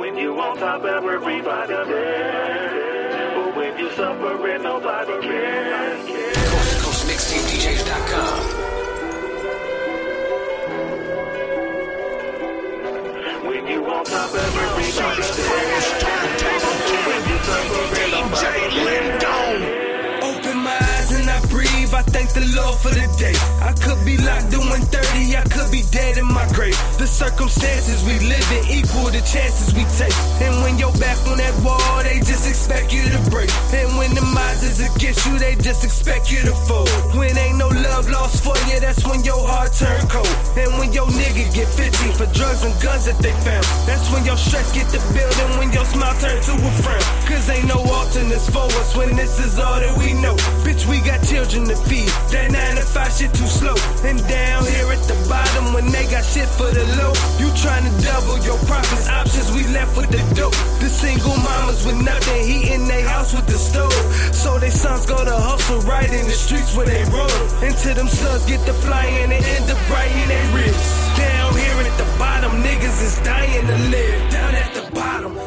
When you on top, everybody there. But when you suffering, nobody cares. Coast to Coast MixtapeDJs.com. When you on top, everybody there. When you suffering, nobody cares. Open my eyes and I breathe. I thank the Lord for the day. I could be locked doing 30, circumstances we live in equal the chances we take. And when you're back on that wall, they just expect you to break. And when the odds is against you, they just expect you to fold. When ain't no love lost for you, that's when your heart turn cold. And when your nigga get 15 for drugs and guns that they found, that's when your stress get the building, when your smile turn to a frown. Cause ain't no alternates for us when this is all that we know. We got children to feed. That 9 to 5 shit too slow. And down here at the bottom when they got shit for the low. You trying to double your profits, options, we left with the dope. The single mamas with nothing, in their house with the stove. So they sons go to hustle right in the streets where they roll. Until them slugs get the flying and end up right in their ribs. Down here at the bottom, niggas is dying to live. Down at the bottom,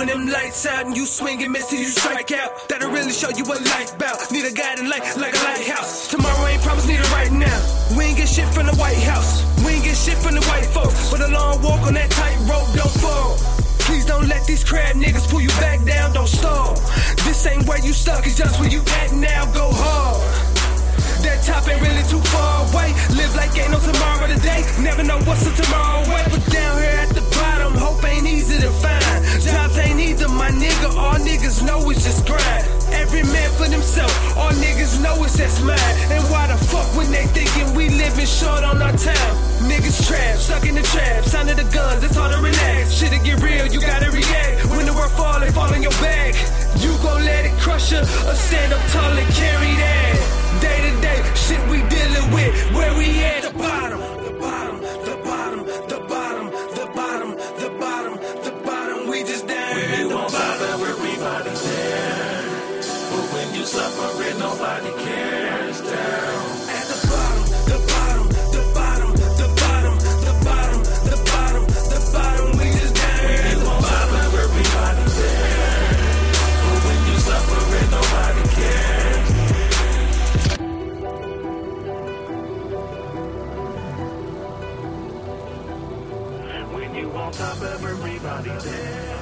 and them lights out and you swing and miss till you strike out, that'll really show you what life bout. Need a guiding light like a lighthouse. Tomorrow ain't promised, need it right now. We ain't get shit from the White House. We ain't get shit from the white folks. But a long walk on that tightrope don't fall. Please don't let these crab niggas pull you back down, don't stall. This ain't where you stuck, it's just where you at now, go hard. That top ain't really too far away. All niggas know it's just grind. Every man for themselves. All niggas know it's that's mine. And why the fuck when they thinking we living short on our time? Niggas trapped, stuck in the trap. Sound of the guns, it's hard to relax. Shit'll get real, you gotta react. When the world fall, they fall on your back. You gon' let it crush you, or stand up tall and carry that. You on top, everybody there.